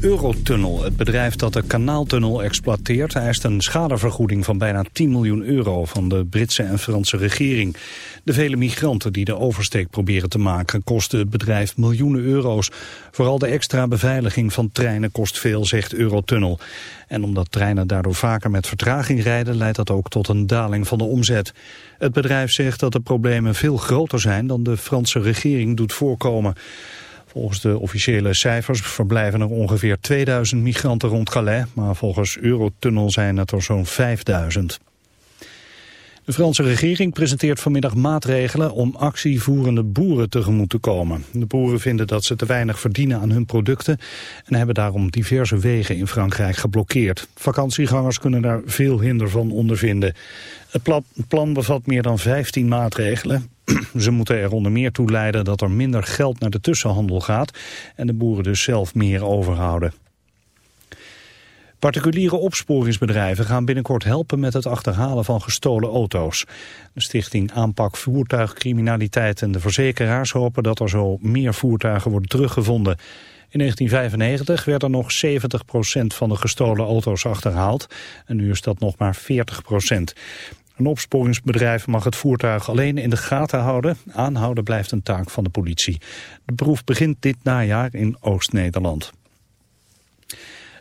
Eurotunnel, het bedrijf dat de kanaaltunnel exploiteert... eist een schadevergoeding van bijna 10 miljoen euro... van de Britse en Franse regering. De vele migranten die de oversteek proberen te maken... kosten het bedrijf miljoenen euro's. Vooral de extra beveiliging van treinen kost veel, zegt Eurotunnel. En omdat treinen daardoor vaker met vertraging rijden... leidt dat ook tot een daling van de omzet. Het bedrijf zegt dat de problemen veel groter zijn... dan de Franse regering doet voorkomen. Volgens de officiële cijfers verblijven er ongeveer 2000 migranten rond Calais, maar volgens Eurotunnel zijn het er zo'n 5000. De Franse regering presenteert vanmiddag maatregelen om actievoerende boeren tegemoet te komen. De boeren vinden dat ze te weinig verdienen aan hun producten en hebben daarom diverse wegen in Frankrijk geblokkeerd. Vakantiegangers kunnen daar veel hinder van ondervinden. Het plan bevat meer dan 15 maatregelen. Ze moeten er onder meer toe leiden dat er minder geld naar de tussenhandel gaat en de boeren dus zelf meer overhouden. Particuliere opsporingsbedrijven gaan binnenkort helpen met het achterhalen van gestolen auto's. De stichting Aanpak Voertuigcriminaliteit en de verzekeraars hopen dat er zo meer voertuigen worden teruggevonden. In 1995 werd er nog 70% van de gestolen auto's achterhaald en nu is dat nog maar 40%. Een opsporingsbedrijf mag het voertuig alleen in de gaten houden. Aanhouden blijft een taak van de politie. De proef begint dit najaar in Oost-Nederland.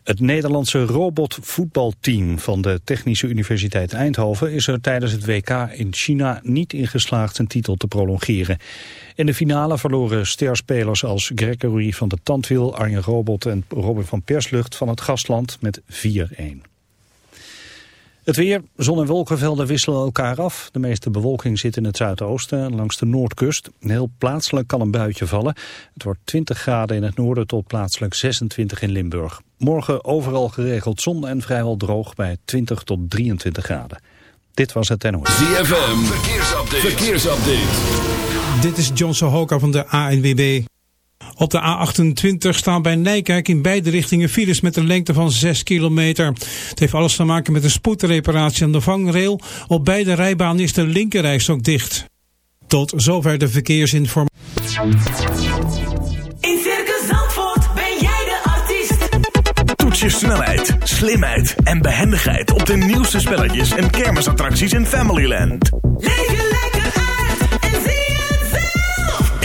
Het Nederlandse robotvoetbalteam van de Technische Universiteit Eindhoven is er tijdens het WK in China niet in geslaagd zijn titel te prolongeren. In de finale verloren sterspelers als Gregory van de Tandwiel, Arjen Robot en Robin van Perslucht van het gastland met 4-1. Het weer, zon- en wolkenvelden wisselen elkaar af. De meeste bewolking zit in het zuidoosten langs de noordkust. Heel plaatselijk kan een buitje vallen. Het wordt 20 graden in het noorden tot plaatselijk 26 in Limburg. Morgen overal geregeld zon en vrijwel droog bij 20 tot 23 graden. Dit was het NOS. ZFM, verkeersupdate. verkeersupdate. Dit is John Sohoka van de ANWB. Op de A28 staan bij Nijkerk in beide richtingen files met een lengte van 6 kilometer. Het heeft alles te maken met een spoedreparatie aan de vangrail. Op beide rijbanen is de linkerrijstok dicht. Tot zover de verkeersinformatie. In Circus Zandvoort ben jij de artiest. Toets je snelheid, slimheid en behendigheid op de nieuwste spelletjes en kermisattracties in Familyland. Leef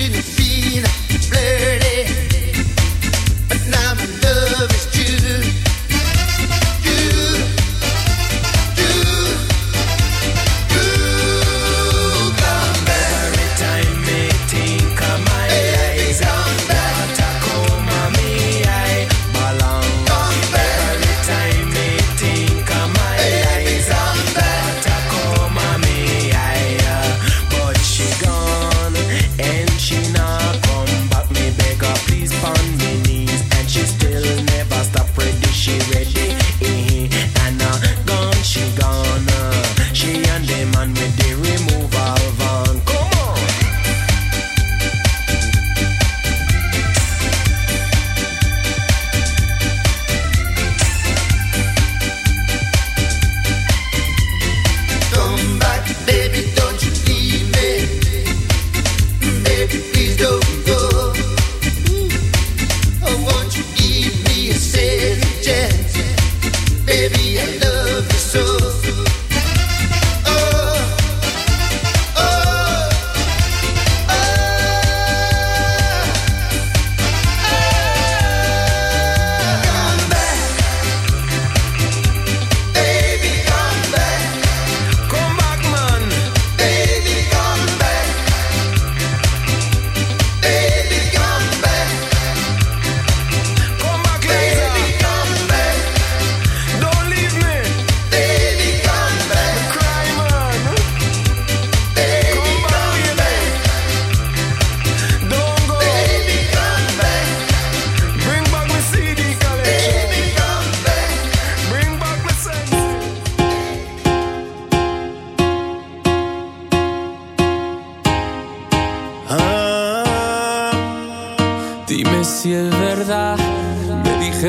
Tennessee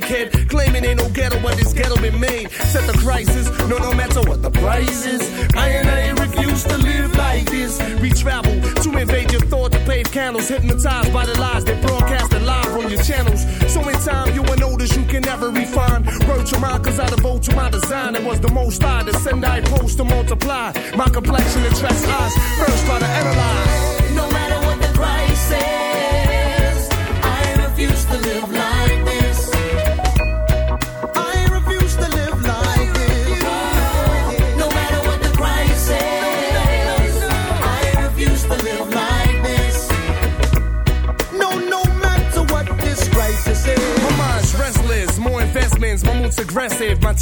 naked.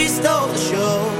we stole the show.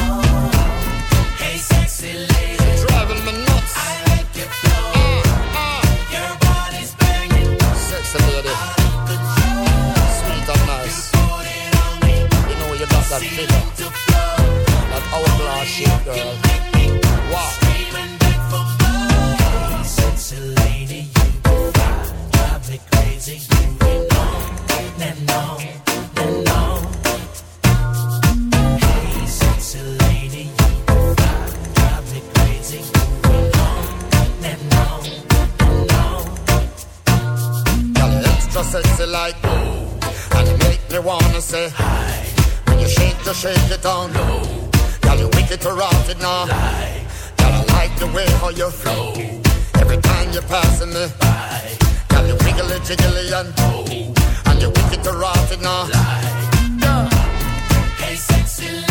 that figure, that hourglass shape, girl. Wow. Lady, you drive me crazy, you. Hey, sexy lady, you drive me crazy, you extra sexy like and you make me wanna say hi just shake it on, low. Girl, you wicked to rock it now. Lie. Girl, I like the way how you flow. Every time you're passing me by. Girl, you wiggly jiggly and oh. And you wicked to rock it now. Lie. Yeah. Hey, sexy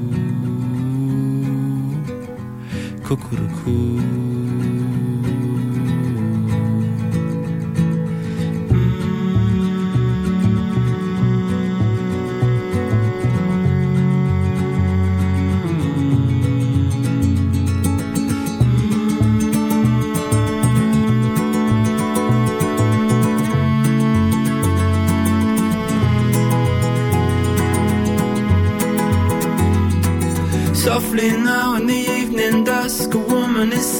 Cuckoo-cuckoo.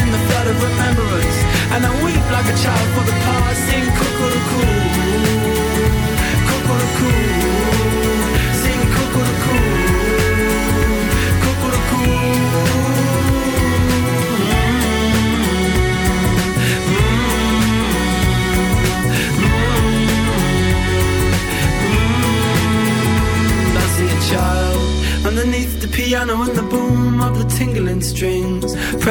in the flood of remembrance. And I weep like a child for the past. Sing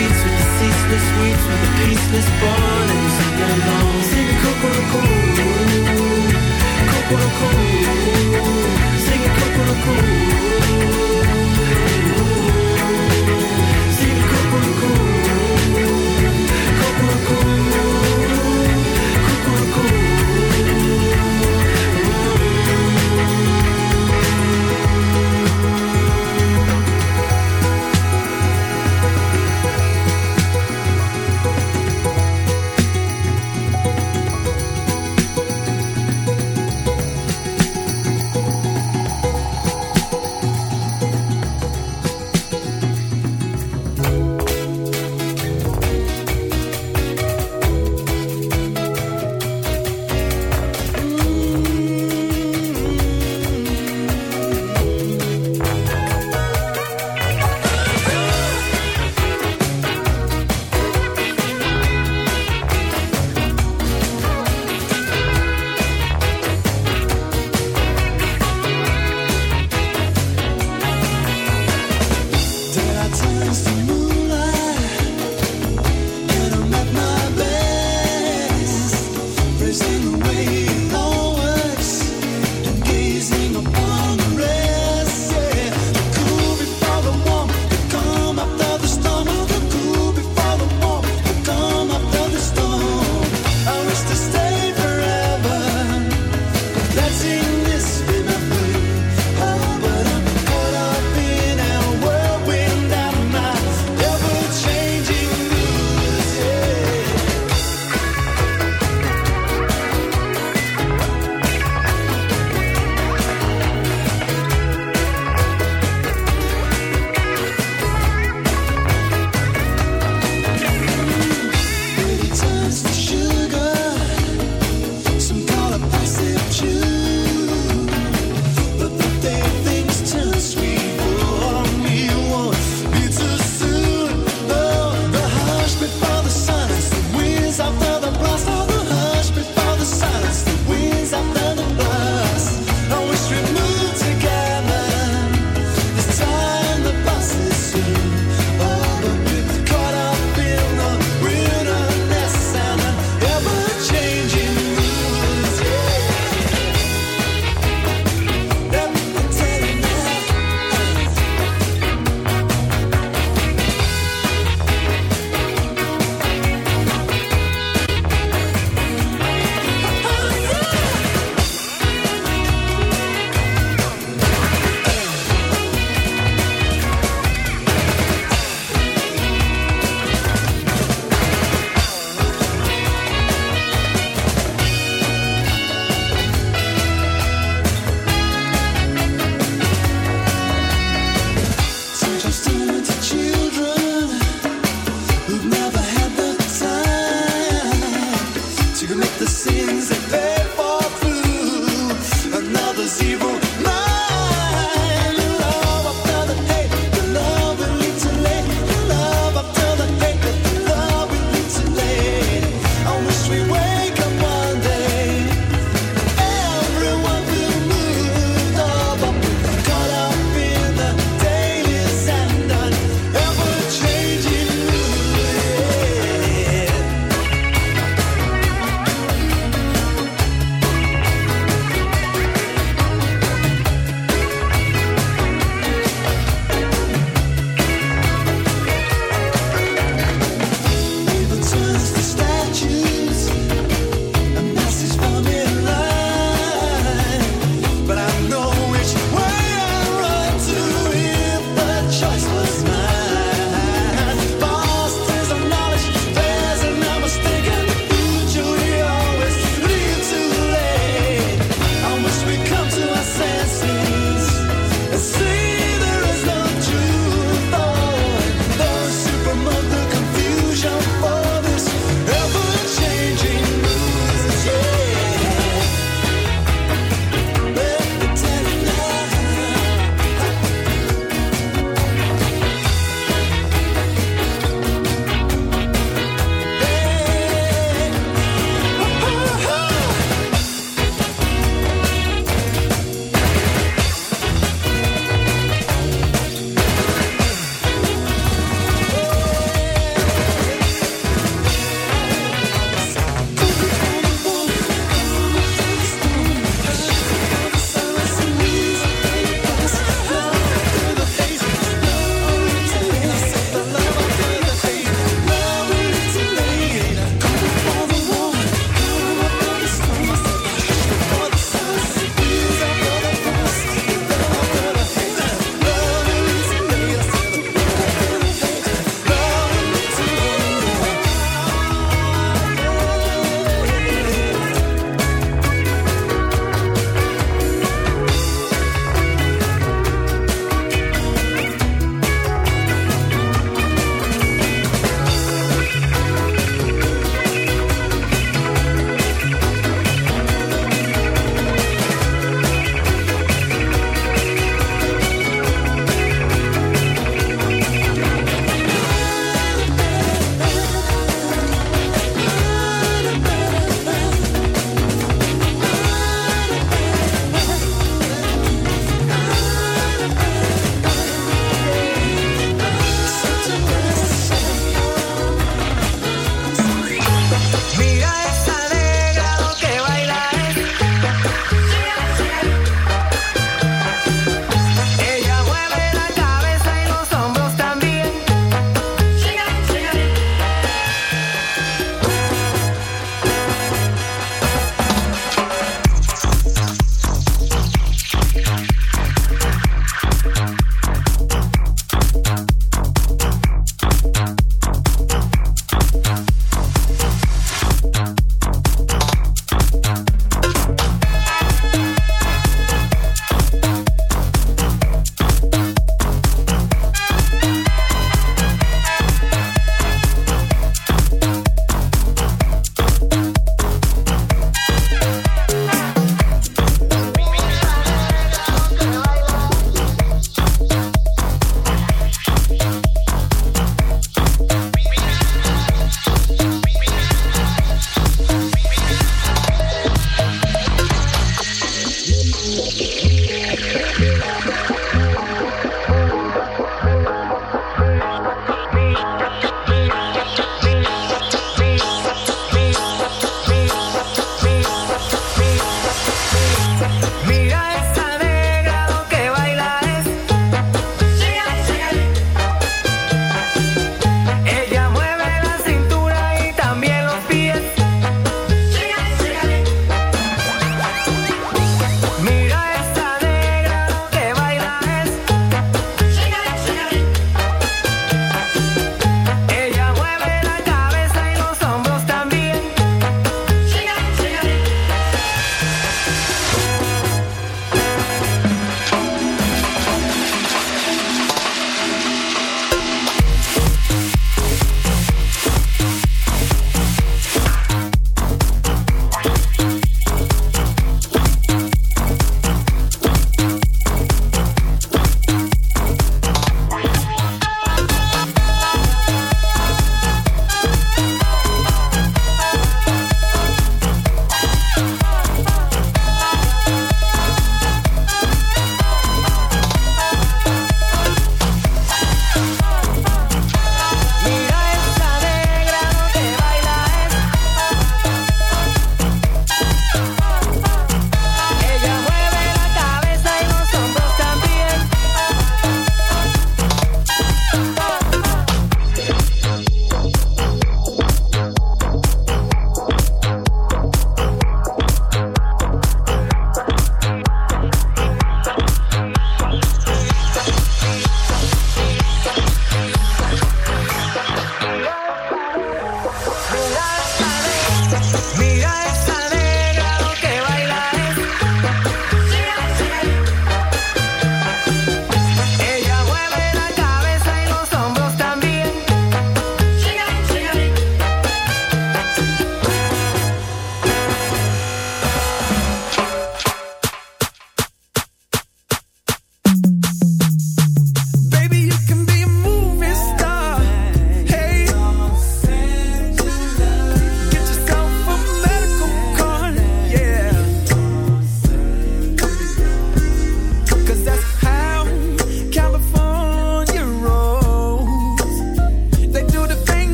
heart with the ceaseless weeps with the peaceless burning to belong. Sing cuckoo-cuckoo, sing cuckoo-cuckoo. Sing cuckoo-cuckoo,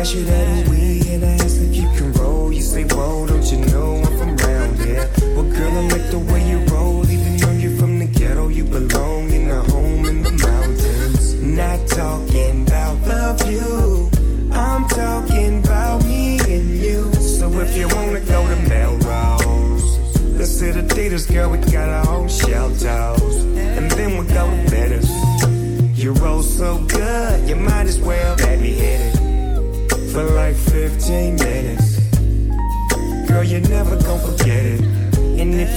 Cash it at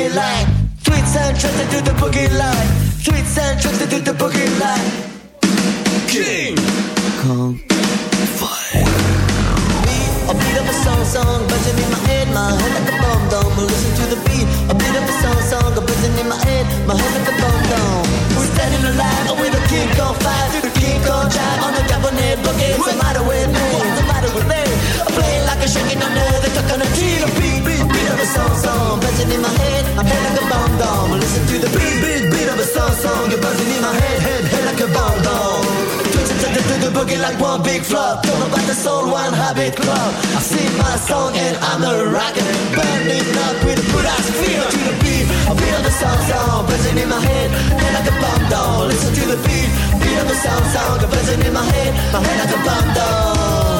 boogie line. Tweets and tricks to do the boogie line. Tweets and tricks to do the boogie line. King Kong Fire. Me, I beat of a song song, buzzing in my head, my head like a bomb dome. Listen to the beat. a beat of a song song, buzzing in my head, my head like a bomb dome. We're standing alive, and we the King Kong Fire, the King Kong Drive on the Japanese boogie. What's the matter with me? What's the matter with me? I'm playing like a shaking on nerve, they're talking tree. The beat, beat, beat of a song song, buzzing in my head bomb. Listen to the beat, beat, beat of a song, song, you're buzzing in my head, head, head like a bomb dome. Twitching to the, to the boogie like one big flop. Don't know about the soul, one habit club. I sing my song and I'm a rocker. Burning up with a good ass feel to the beat. I feel the sound sound buzzing in my head, head like a bomb down. Listen to the beat, beat of the sound sound buzzing in my head, my head like a bomb down.